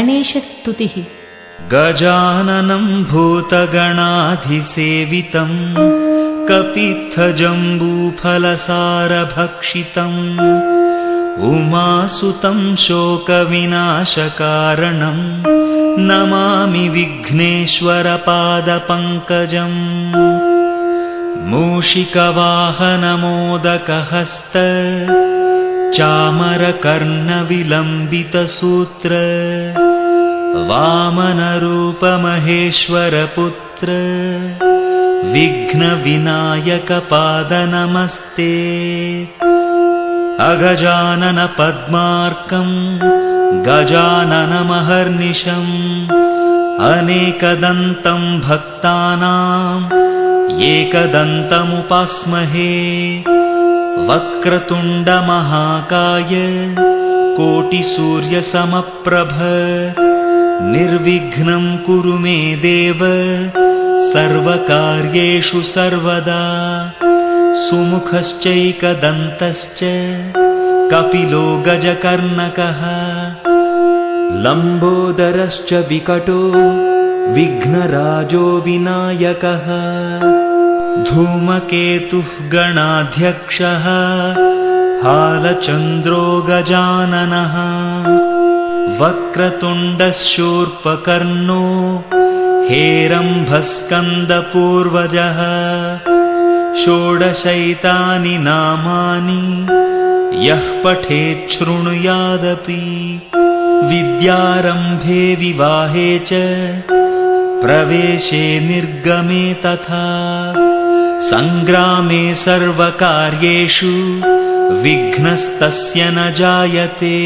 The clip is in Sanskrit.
गणेशस्तुतिः। गजाननं भूतगणाधिसेवितम् कपित्थजम्बूफलसारभक्षितम् उमासुतं शोकविनाशकारणम् नमामि विघ्नेश्वरपादपङ्कजम् मूषिकवाहनमोदकहस्त चामरकर्णविलम्बितसूत्र वामनरूपमहेश्वरपुत्र विघ्नविनायकपादनमस्ते अगजाननपद्मार्कम् गजाननमहर्निशम् अनेकदन्तम् भक्तानाम् एकदन्तमुपास्महे वक्रतुण्डमहाकाय कोटिसूर्यसमप्रभ निर्विघ्नं कुरु मे देव। सर्वकार्येषु सर्वदा सुमुखश्चैकदन्तश्च कपिलो गजकर्णकः। लम्बोदरश्च विकटो विघ्नराजो विनायकः। धूमकेतुः गणाध्यक्षः हालचन्द्रो गजाननः वक्रतुण्डशूर्पकर्णो हेरम्भस्कन्दपूर्वजः षोडशैतानि नामानि यः पठेच्छृणुयादपि विद्यारम्भे विवाहे च प्रवेशे निर्गमे तथा सङ्ग्रामे सर्वकार्येषु विघ्नस्तस्य न जायते